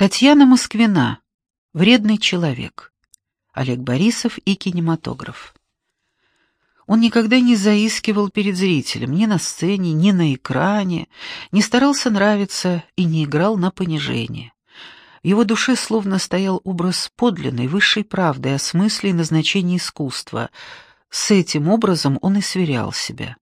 Татьяна Москвина. Вредный человек. Олег Борисов и кинематограф. Он никогда не заискивал перед зрителем, ни на сцене, ни на экране, не старался нравиться и не играл на понижение. В его душе словно стоял образ подлинной, высшей правды о смысле и назначении искусства. С этим образом он и сверял себя.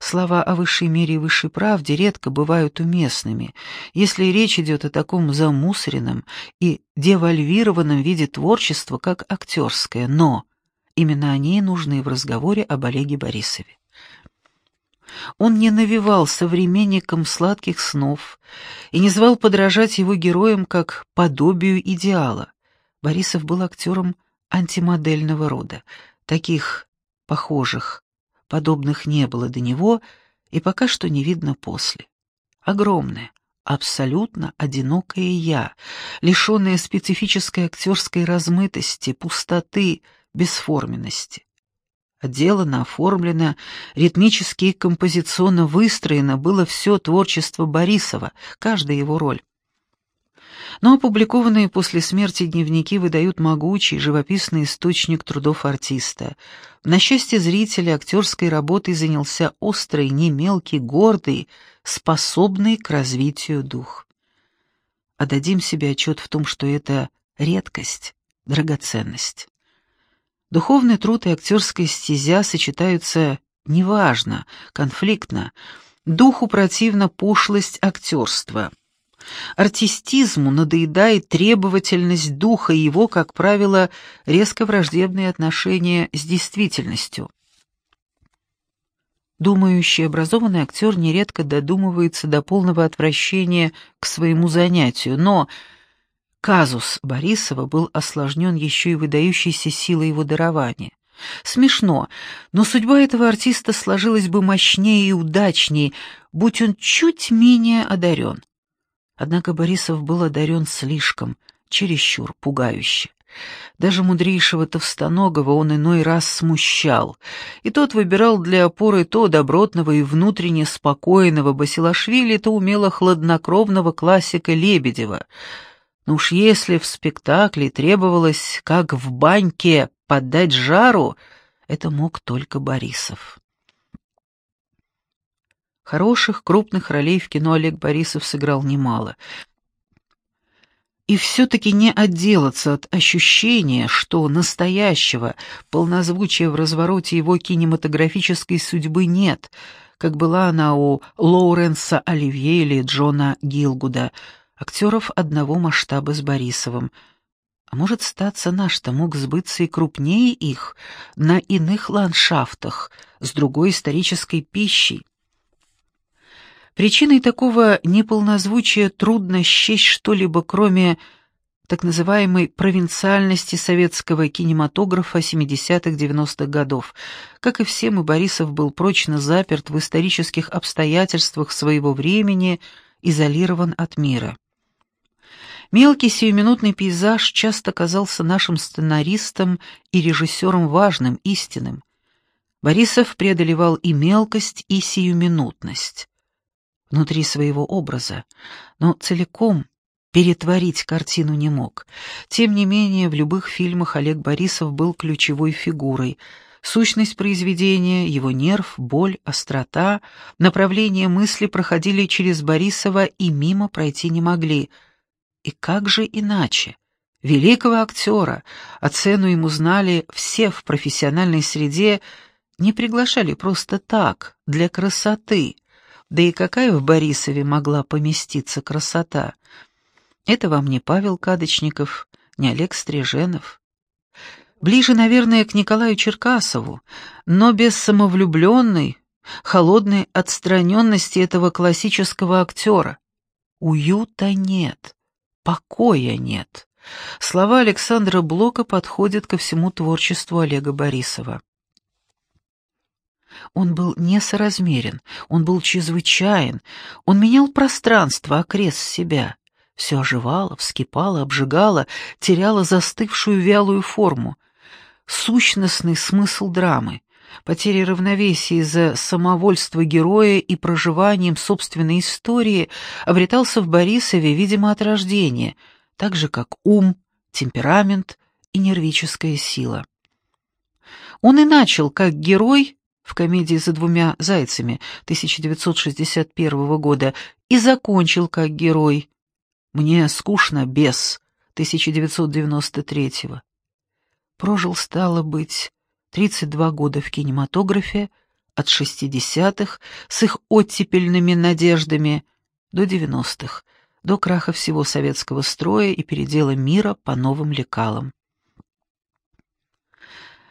Слова о высшей мере и высшей правде редко бывают уместными, если речь идет о таком замусоренном и девальвированном виде творчества, как актерское, но именно они нужны в разговоре об Олеге Борисове. Он не навевал современникам сладких снов и не звал подражать его героям как подобию идеала. Борисов был актером антимодельного рода. Таких похожих Подобных не было до него и пока что не видно после. Огромное, абсолютно одинокое «я», лишенное специфической актерской размытости, пустоты, бесформенности. Отделано, оформлено, ритмически и композиционно выстроено было все творчество Борисова, каждая его роль но опубликованные после смерти дневники выдают могучий живописный источник трудов артиста. На счастье зрителя актерской работой занялся острый, не мелкий, гордый, способный к развитию дух. Отдадим себе отчет в том, что это редкость, драгоценность. Духовный труд и актерская стезя сочетаются неважно, конфликтно. Духу противна пошлость актерства — Артистизму надоедает требовательность духа и его, как правило, резко враждебные отношения с действительностью. Думающий, образованный актер нередко додумывается до полного отвращения к своему занятию, но казус Борисова был осложнен еще и выдающейся силой его дарования. Смешно, но судьба этого артиста сложилась бы мощнее и удачнее, будь он чуть менее одарен. Однако Борисов был одарен слишком, чересчур, пугающе. Даже мудрейшего Товстоногого он иной раз смущал, и тот выбирал для опоры то добротного и внутренне спокойного Басилашвили, то умело хладнокровного классика Лебедева. Но уж если в спектакле требовалось, как в баньке, поддать жару, это мог только Борисов. Хороших, крупных ролей в кино Олег Борисов сыграл немало. И все-таки не отделаться от ощущения, что настоящего полнозвучия в развороте его кинематографической судьбы нет, как была она у Лоуренса Оливье или Джона Гилгуда, актеров одного масштаба с Борисовым. А может, статься наш-то мог сбыться и крупнее их, на иных ландшафтах, с другой исторической пищей. Причиной такого неполнозвучия трудно счесть что-либо, кроме так называемой провинциальности советского кинематографа 70-х-90-х годов. Как и всем, и Борисов был прочно заперт в исторических обстоятельствах своего времени, изолирован от мира. Мелкий сиюминутный пейзаж часто казался нашим сценаристом и режиссером важным, истинным. Борисов преодолевал и мелкость, и сиюминутность внутри своего образа, но целиком перетворить картину не мог. Тем не менее, в любых фильмах Олег Борисов был ключевой фигурой. Сущность произведения, его нерв, боль, острота, направление мысли проходили через Борисова и мимо пройти не могли. И как же иначе? Великого актера, а цену ему знали все в профессиональной среде, не приглашали просто так, для красоты — да и какая в Борисове могла поместиться красота? Это вам не Павел Кадочников, не Олег Стриженов. Ближе, наверное, к Николаю Черкасову, но без самовлюбленной, холодной отстраненности этого классического актера. Уюта нет, покоя нет. Слова Александра Блока подходят ко всему творчеству Олега Борисова. Он был несоразмерен, он был чрезвычайен, он менял пространство окрест себя. Все оживало, вскипало, обжигало, теряло застывшую вялую форму. Сущностный смысл драмы, потерей равновесия из-за самовольства героя и проживанием собственной истории обретался в Борисове, видимо, от рождения, так же, как ум, темперамент и нервическая сила. Он и начал как герой в комедии «За двумя зайцами» 1961 года и закончил как герой «Мне скучно без» 1993 -го. Прожил, стало быть, 32 года в кинематографе, от 60-х с их оттепельными надеждами до 90-х, до краха всего советского строя и передела мира по новым лекалам.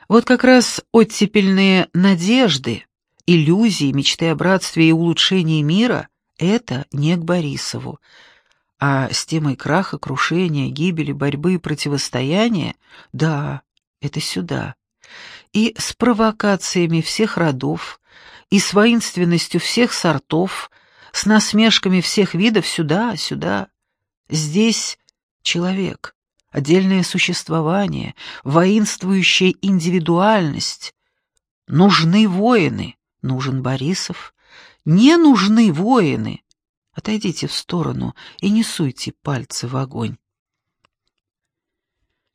Вот как раз оттепельные надежды, иллюзии, мечты о братстве и улучшении мира — это не к Борисову, а с темой краха, крушения, гибели, борьбы и противостояния — да, это сюда. И с провокациями всех родов, и с воинственностью всех сортов, с насмешками всех видов сюда, сюда. Здесь человек, отдельное существование, воинствующая индивидуальность. Нужны воины, нужен Борисов. Не нужны воины. Отойдите в сторону и не суйте пальцы в огонь.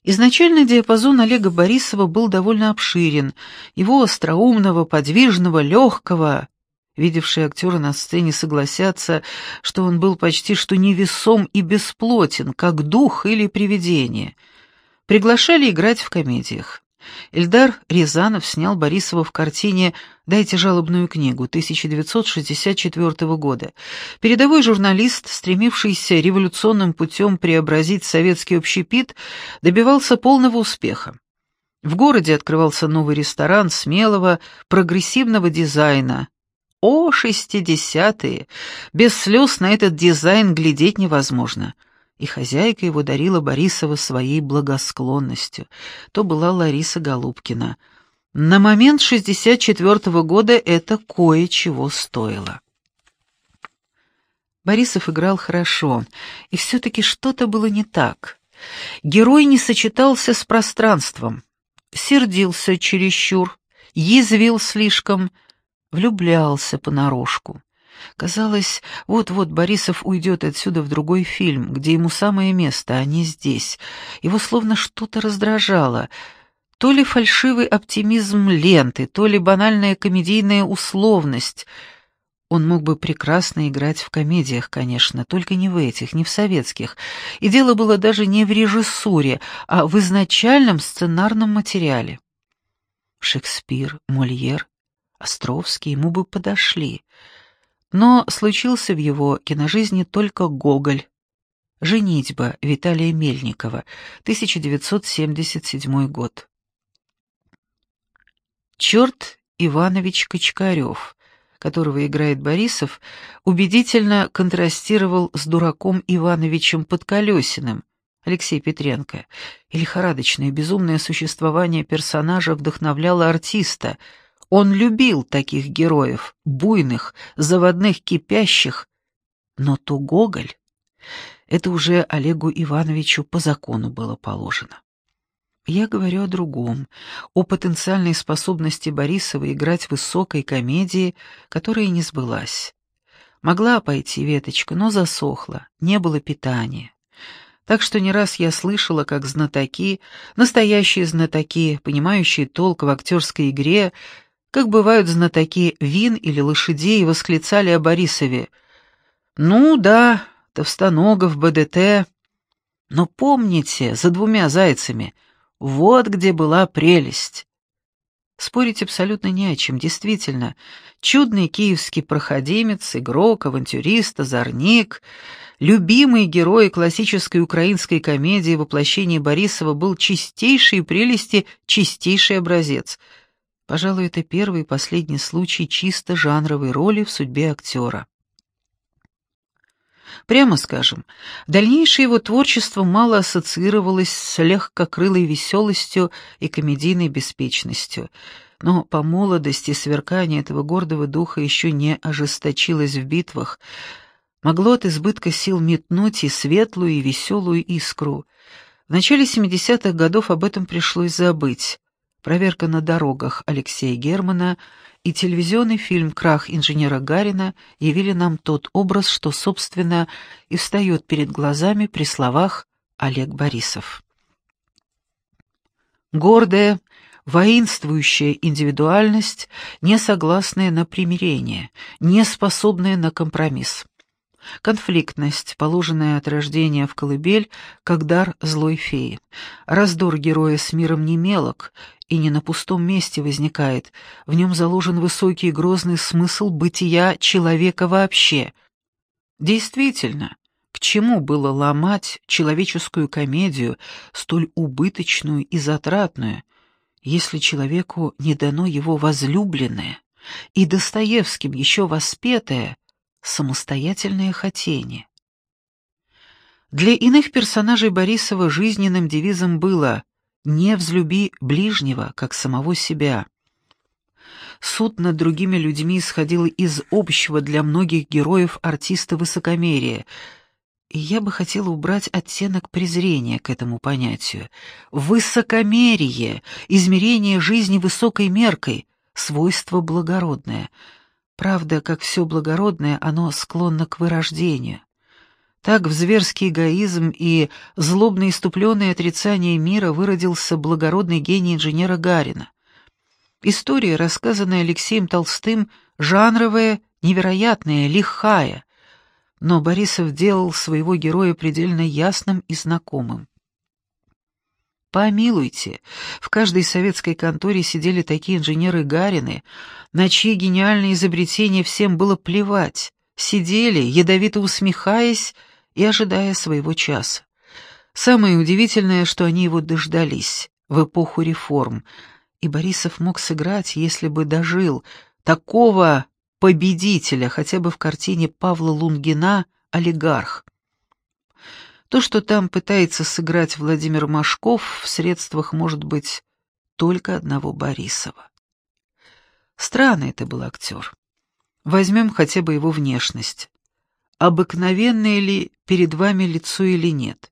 Изначально диапазон Олега Борисова был довольно обширен. Его остроумного, подвижного, легкого... Видевшие актеры на сцене согласятся, что он был почти что невесом и бесплотен, как дух или привидение. Приглашали играть в комедиях. Эльдар Рязанов снял Борисова в картине «Дайте жалобную книгу» 1964 года. Передовой журналист, стремившийся революционным путем преобразить советский общепит, добивался полного успеха. В городе открывался новый ресторан смелого, прогрессивного дизайна. О, шестидесятые! Без слез на этот дизайн глядеть невозможно — и хозяйка его дарила Борисова своей благосклонностью. То была Лариса Голубкина. На момент 64-го года это кое-чего стоило. Борисов играл хорошо, и все-таки что-то было не так. Герой не сочетался с пространством, сердился чересчур, язвил слишком, влюблялся понарошку. Казалось, вот-вот Борисов уйдет отсюда в другой фильм, где ему самое место, а не здесь. Его словно что-то раздражало. То ли фальшивый оптимизм ленты, то ли банальная комедийная условность. Он мог бы прекрасно играть в комедиях, конечно, только не в этих, не в советских. И дело было даже не в режиссуре, а в изначальном сценарном материале. Шекспир, Мольер, Островский ему бы подошли — но случился в его киножизни только «Гоголь». «Женитьба» Виталия Мельникова, 1977 год. «Черт Иванович Качкарев», которого играет Борисов, убедительно контрастировал с дураком Ивановичем Подколесиным, Алексей Петренко, и лихорадочное безумное существование персонажа вдохновляло артиста — он любил таких героев, буйных, заводных, кипящих. Но то Гоголь — это уже Олегу Ивановичу по закону было положено. Я говорю о другом, о потенциальной способности Борисова играть в высокой комедии, которая не сбылась. Могла пойти веточка, но засохла, не было питания. Так что не раз я слышала, как знатоки, настоящие знатоки, понимающие толк в актерской игре, как бывают знатоки вин или лошадей, восклицали о Борисове. «Ну да, Товстоногов, БДТ. Но помните, за двумя зайцами, вот где была прелесть». Спорить абсолютно не о чем, действительно. Чудный киевский проходимец, игрок, авантюрист, озорник, любимый герой классической украинской комедии воплощение Борисова был чистейшей прелести, чистейший образец — Пожалуй, это первый и последний случай чисто жанровой роли в судьбе актера. Прямо скажем, дальнейшее его творчество мало ассоциировалось с легкокрылой веселостью и комедийной беспечностью, но по молодости сверкание этого гордого духа еще не ожесточилось в битвах, могло от избытка сил метнуть и светлую, и веселую искру. В начале 70-х годов об этом пришлось забыть. «Проверка на дорогах» Алексея Германа и телевизионный фильм «Крах инженера Гарина» явили нам тот образ, что, собственно, и встает перед глазами при словах Олег Борисов. Гордая, воинствующая индивидуальность, не согласная на примирение, не способная на компромисс. Конфликтность, положенная от рождения в колыбель, как дар злой феи. Раздор героя с миром не мелок и не на пустом месте возникает. В нем заложен высокий и грозный смысл бытия человека вообще. Действительно, к чему было ломать человеческую комедию, столь убыточную и затратную, если человеку не дано его возлюбленное, и Достоевским еще воспетое самостоятельное хотение. Для иных персонажей Борисова жизненным девизом было «не взлюби ближнего, как самого себя». Суд над другими людьми исходил из общего для многих героев артиста высокомерия, и я бы хотела убрать оттенок презрения к этому понятию. Высокомерие, измерение жизни высокой меркой, свойство благородное — Правда, как все благородное, оно склонно к вырождению. Так в зверский эгоизм и злобно иступленное отрицание мира выродился благородный гений инженера Гарина. История, рассказанная Алексеем Толстым, жанровая, невероятная, лихая, но Борисов делал своего героя предельно ясным и знакомым. Помилуйте, в каждой советской конторе сидели такие инженеры Гарины, на чьи гениальные изобретения всем было плевать, сидели, ядовито усмехаясь и ожидая своего часа. Самое удивительное, что они его дождались в эпоху реформ, и Борисов мог сыграть, если бы дожил, такого победителя хотя бы в картине Павла Лунгина «Олигарх». То, что там пытается сыграть Владимир Машков, в средствах может быть только одного Борисова. Странный это был актер. Возьмем хотя бы его внешность. Обыкновенное ли перед вами лицо или нет?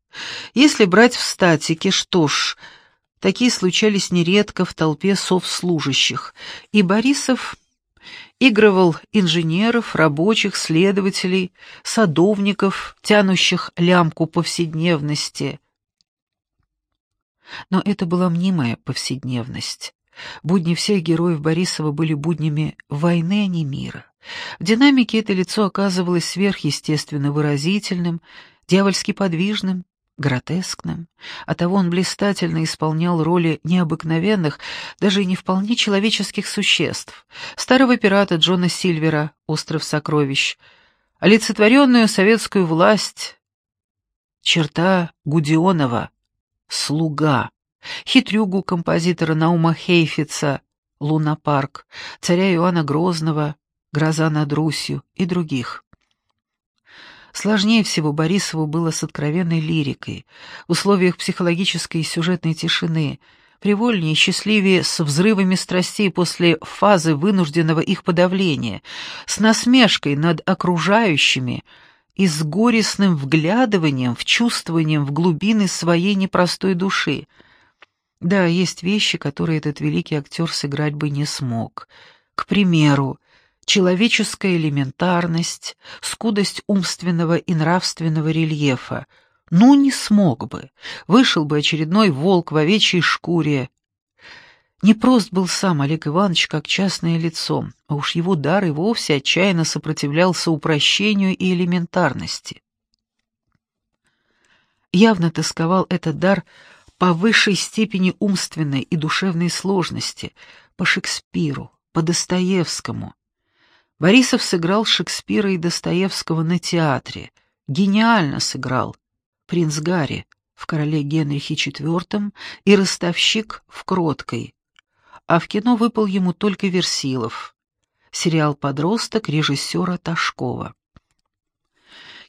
Если брать в статике, что ж, такие случались нередко в толпе совслужащих, и Борисов игрывал инженеров, рабочих, следователей, садовников, тянущих лямку повседневности. Но это была мнимая повседневность. Будни всех героев Борисова были буднями войны, а не мира. В динамике это лицо оказывалось сверхъестественно выразительным, дьявольски подвижным, гротескным. Оттого он блистательно исполнял роли необыкновенных, даже и не вполне человеческих существ. Старого пирата Джона Сильвера «Остров сокровищ», олицетворенную советскую власть, черта Гудионова «Слуга», хитрюгу композитора Наума Хейфица «Лунапарк», царя Иоанна Грозного «Гроза над Русью» и других. Сложнее всего Борисову было с откровенной лирикой, в условиях психологической и сюжетной тишины, привольнее и счастливее с взрывами страстей после фазы вынужденного их подавления, с насмешкой над окружающими и с горестным вглядыванием, в чувствованием в глубины своей непростой души. Да, есть вещи, которые этот великий актер сыграть бы не смог. К примеру, человеческая элементарность, скудость умственного и нравственного рельефа. Ну, не смог бы. Вышел бы очередной волк в овечьей шкуре. Непрост был сам Олег Иванович как частное лицо, а уж его дар и вовсе отчаянно сопротивлялся упрощению и элементарности. Явно тосковал этот дар по высшей степени умственной и душевной сложности, по Шекспиру, по Достоевскому, Борисов сыграл Шекспира и Достоевского на театре. Гениально сыграл. Принц Гарри в «Короле Генрихе IV» и ростовщик в «Кроткой». А в кино выпал ему только Версилов. Сериал «Подросток» режиссера Ташкова.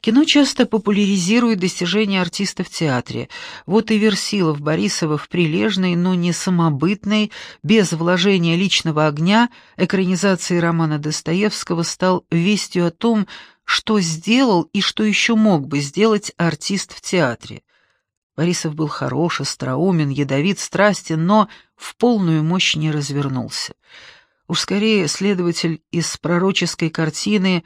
Кино часто популяризирует достижения артиста в театре. Вот и Версилов Борисова в прилежной, но не самобытной, без вложения личного огня, экранизации романа Достоевского стал вестью о том, что сделал и что еще мог бы сделать артист в театре. Борисов был хорош, остроумен, ядовит, страстен, но в полную мощь не развернулся. Уж скорее следователь из пророческой картины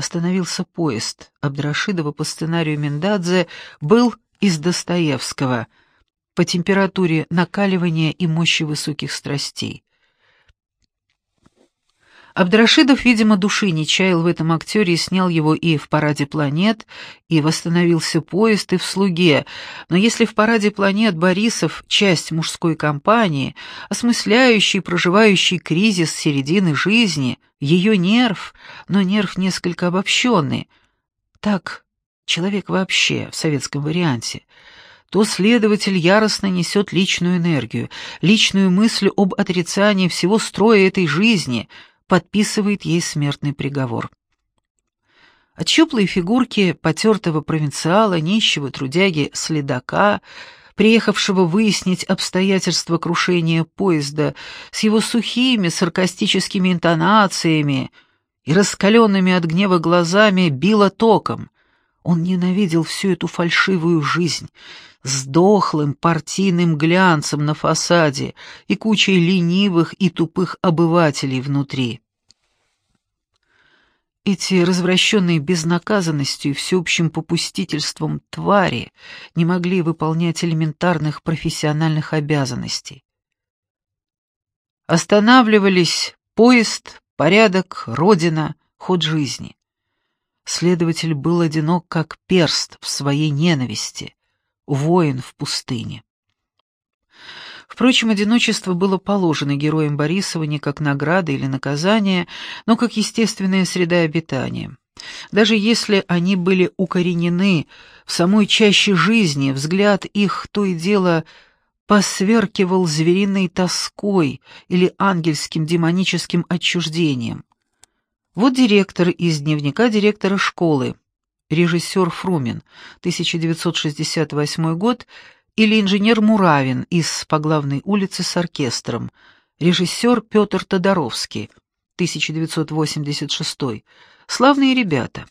остановился поезд. Абдрашидова по сценарию Миндадзе был из Достоевского по температуре накаливания и мощи высоких страстей. Абдрашидов, видимо, души не чаял в этом актере и снял его и в «Параде планет», и «Восстановился поезд», и в «Слуге». Но если в «Параде планет» Борисов — часть мужской компании, осмысляющий, проживающий кризис середины жизни, ее нерв, но нерв несколько обобщенный, так человек вообще в советском варианте, то следователь яростно несет личную энергию, личную мысль об отрицании всего строя этой жизни — подписывает ей смертный приговор. От щуплой фигурки потертого провинциала, нищего трудяги-следака, приехавшего выяснить обстоятельства крушения поезда, с его сухими саркастическими интонациями и раскаленными от гнева глазами било током. Он ненавидел всю эту фальшивую жизнь с дохлым партийным глянцем на фасаде и кучей ленивых и тупых обывателей внутри. Эти развращенные безнаказанностью и всеобщим попустительством твари не могли выполнять элементарных профессиональных обязанностей. Останавливались поезд, порядок, родина, ход жизни. Следователь был одинок, как перст в своей ненависти, воин в пустыне. Впрочем, одиночество было положено героям Борисова не как награда или наказание, но как естественная среда обитания. Даже если они были укоренены в самой чаще жизни, взгляд их то и дело посверкивал звериной тоской или ангельским демоническим отчуждением. Вот директор из дневника директора школы, режиссер Фрумин, 1968 год, или инженер Муравин из «По главной улице с оркестром», режиссер Петр Тодоровский, 1986 Славные ребята.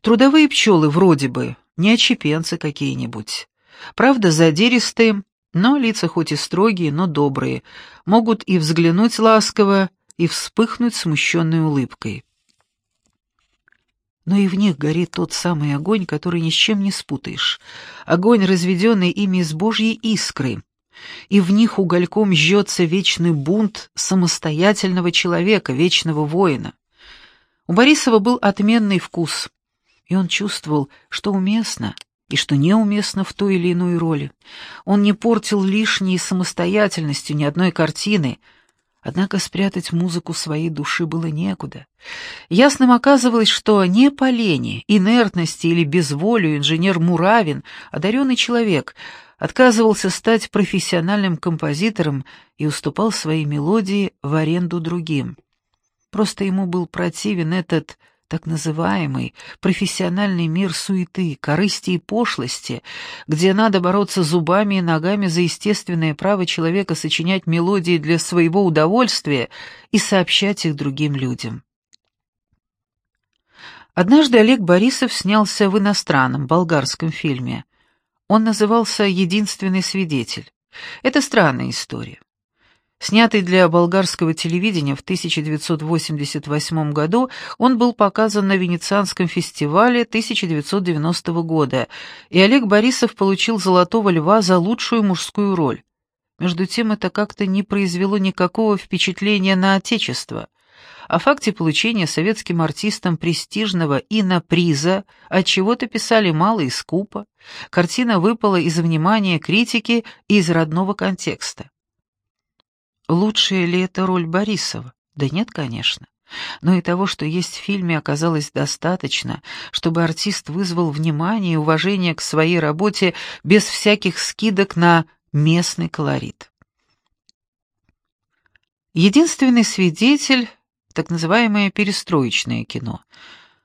Трудовые пчелы вроде бы, не отчепенцы какие-нибудь. Правда, задиристые, но лица хоть и строгие, но добрые, могут и взглянуть ласково, и вспыхнуть смущенной улыбкой. Но и в них горит тот самый огонь, который ни с чем не спутаешь. Огонь, разведенный ими из Божьей искры. И в них угольком жжется вечный бунт самостоятельного человека, вечного воина. У Борисова был отменный вкус, и он чувствовал, что уместно и что неуместно в той или иной роли. Он не портил лишней самостоятельностью ни одной картины — Однако спрятать музыку своей души было некуда. Ясным оказывалось, что не по лени, инертности или безволию инженер Муравин, одаренный человек, отказывался стать профессиональным композитором и уступал свои мелодии в аренду другим. Просто ему был противен этот так называемый профессиональный мир суеты, корысти и пошлости, где надо бороться зубами и ногами за естественное право человека сочинять мелодии для своего удовольствия и сообщать их другим людям. Однажды Олег Борисов снялся в иностранном, болгарском фильме. Он назывался «Единственный свидетель». Это странная история. Снятый для болгарского телевидения в 1988 году, он был показан на Венецианском фестивале 1990 года, и Олег Борисов получил «Золотого льва» за лучшую мужскую роль. Между тем, это как-то не произвело никакого впечатления на Отечество. О факте получения советским артистам престижного иноприза от чего-то писали мало и скупо. Картина выпала из внимания критики и из родного контекста. Лучшая ли это роль Борисова? Да нет, конечно. Но и того, что есть в фильме, оказалось достаточно, чтобы артист вызвал внимание и уважение к своей работе без всяких скидок на местный колорит. Единственный свидетель — так называемое перестроечное кино.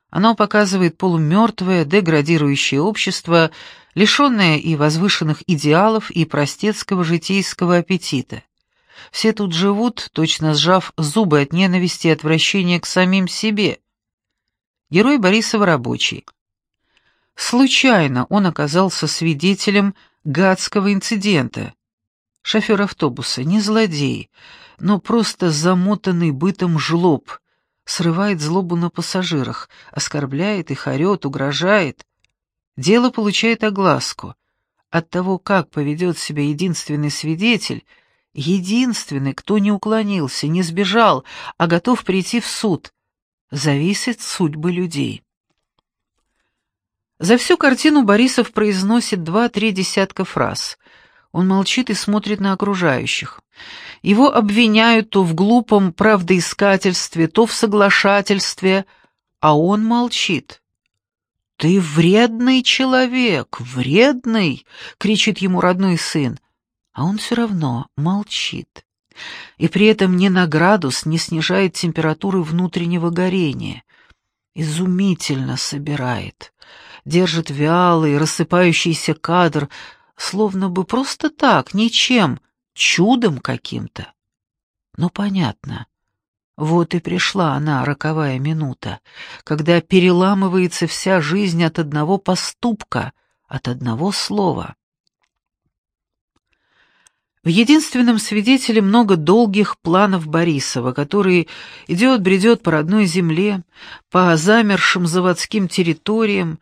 Оно показывает полумертвое, деградирующее общество, лишенное и возвышенных идеалов, и простецкого житейского аппетита. Все тут живут, точно сжав зубы от ненависти и отвращения к самим себе. Герой Борисова рабочий. Случайно он оказался свидетелем гадского инцидента. Шофер автобуса не злодей, но просто замотанный бытом жлоб, срывает злобу на пассажирах, оскорбляет их, орет, угрожает. Дело получает огласку. От того, как поведет себя единственный свидетель, единственный, кто не уклонился, не сбежал, а готов прийти в суд, зависит судьбы людей. За всю картину Борисов произносит два-три десятка фраз. Он молчит и смотрит на окружающих. Его обвиняют то в глупом правдоискательстве, то в соглашательстве, а он молчит. «Ты вредный человек, вредный!» — кричит ему родной сын, а он все равно молчит. И при этом ни на градус не снижает температуры внутреннего горения. Изумительно собирает. Держит вялый, рассыпающийся кадр, словно бы просто так, ничем, чудом каким-то. Но понятно. Вот и пришла она, роковая минута, когда переламывается вся жизнь от одного поступка, от одного слова. В единственном свидетеле много долгих планов Борисова, который идет-бредет по родной земле, по замершим заводским территориям,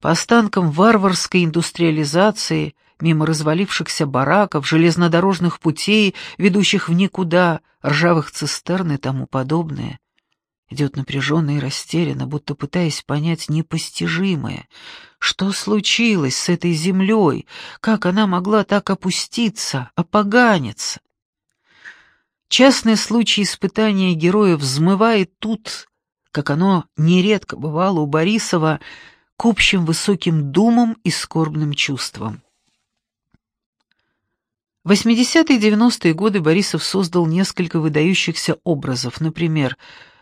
по останкам варварской индустриализации — мимо развалившихся бараков, железнодорожных путей, ведущих в никуда, ржавых цистерн и тому подобное. Идет напряженно и растерянно, будто пытаясь понять непостижимое. Что случилось с этой землей? Как она могла так опуститься, опоганиться? Частный случай испытания героя взмывает тут, как оно нередко бывало у Борисова, к общим высоким думам и скорбным чувствам. В 80-е и 90-е годы Борисов создал несколько выдающихся образов, например,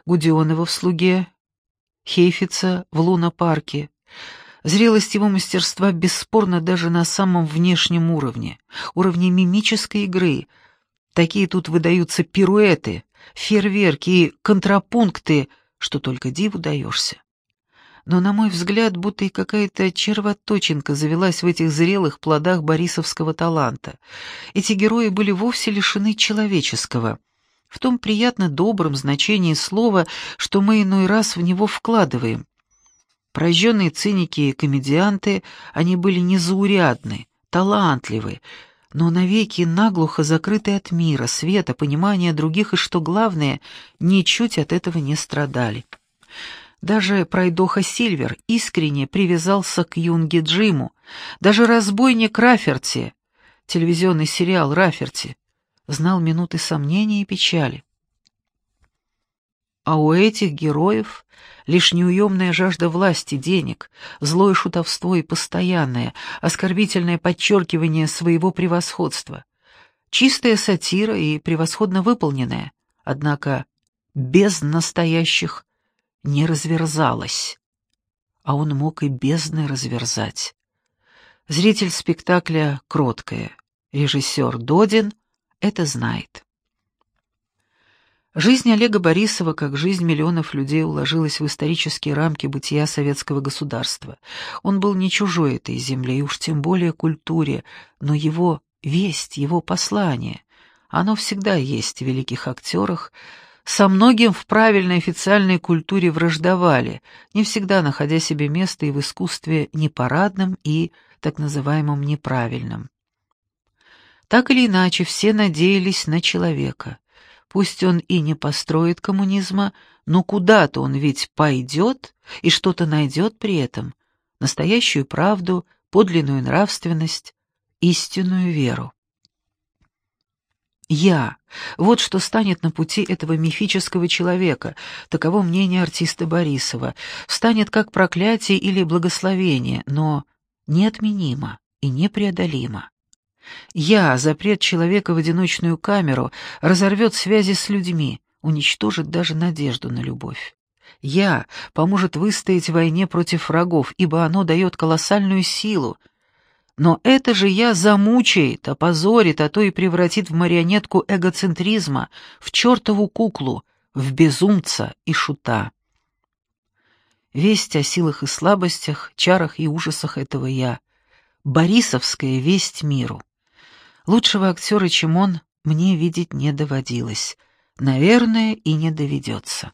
Гудионова в «Слуге», Хейфица в «Луна-парке». Зрелость его мастерства бесспорна даже на самом внешнем уровне, уровне мимической игры. Такие тут выдаются пируэты, фейерверки и контрапункты, что только диву даешься но, на мой взгляд, будто и какая-то червоточинка завелась в этих зрелых плодах борисовского таланта. Эти герои были вовсе лишены человеческого, в том приятно добром значении слова, что мы иной раз в него вкладываем. Прожженные циники и комедианты, они были незаурядны, талантливы, но навеки наглухо закрыты от мира, света, понимания других и, что главное, ничуть от этого не страдали. Даже пройдоха Сильвер искренне привязался к юнге Джиму. Даже разбойник Раферти, телевизионный сериал Раферти, знал минуты сомнений и печали. А у этих героев лишь неуемная жажда власти, денег, злое шутовство и постоянное, оскорбительное подчеркивание своего превосходства. Чистая сатира и превосходно выполненная, однако без настоящих не разверзалась, а он мог и бездны разверзать. Зритель спектакля кроткая, режиссер Додин это знает. Жизнь Олега Борисова, как жизнь миллионов людей, уложилась в исторические рамки бытия советского государства. Он был не чужой этой земле, и уж тем более культуре, но его весть, его послание, оно всегда есть в великих актерах, со многим в правильной официальной культуре враждовали, не всегда находя себе место и в искусстве непарадном и так называемом неправильном. Так или иначе, все надеялись на человека. Пусть он и не построит коммунизма, но куда-то он ведь пойдет и что-то найдет при этом, настоящую правду, подлинную нравственность, истинную веру. Я. Вот что станет на пути этого мифического человека, таково мнение артиста Борисова, станет как проклятие или благословение, но неотменимо и непреодолимо. Я запрет человека в одиночную камеру, разорвет связи с людьми, уничтожит даже надежду на любовь. Я поможет выстоять в войне против врагов, ибо оно дает колоссальную силу, но это же я замучает, опозорит, а то и превратит в марионетку эгоцентризма, в чертову куклу, в безумца и шута. Весть о силах и слабостях, чарах и ужасах этого я Борисовская весть миру. Лучшего актера, чем он, мне видеть не доводилось. Наверное, и не доведется.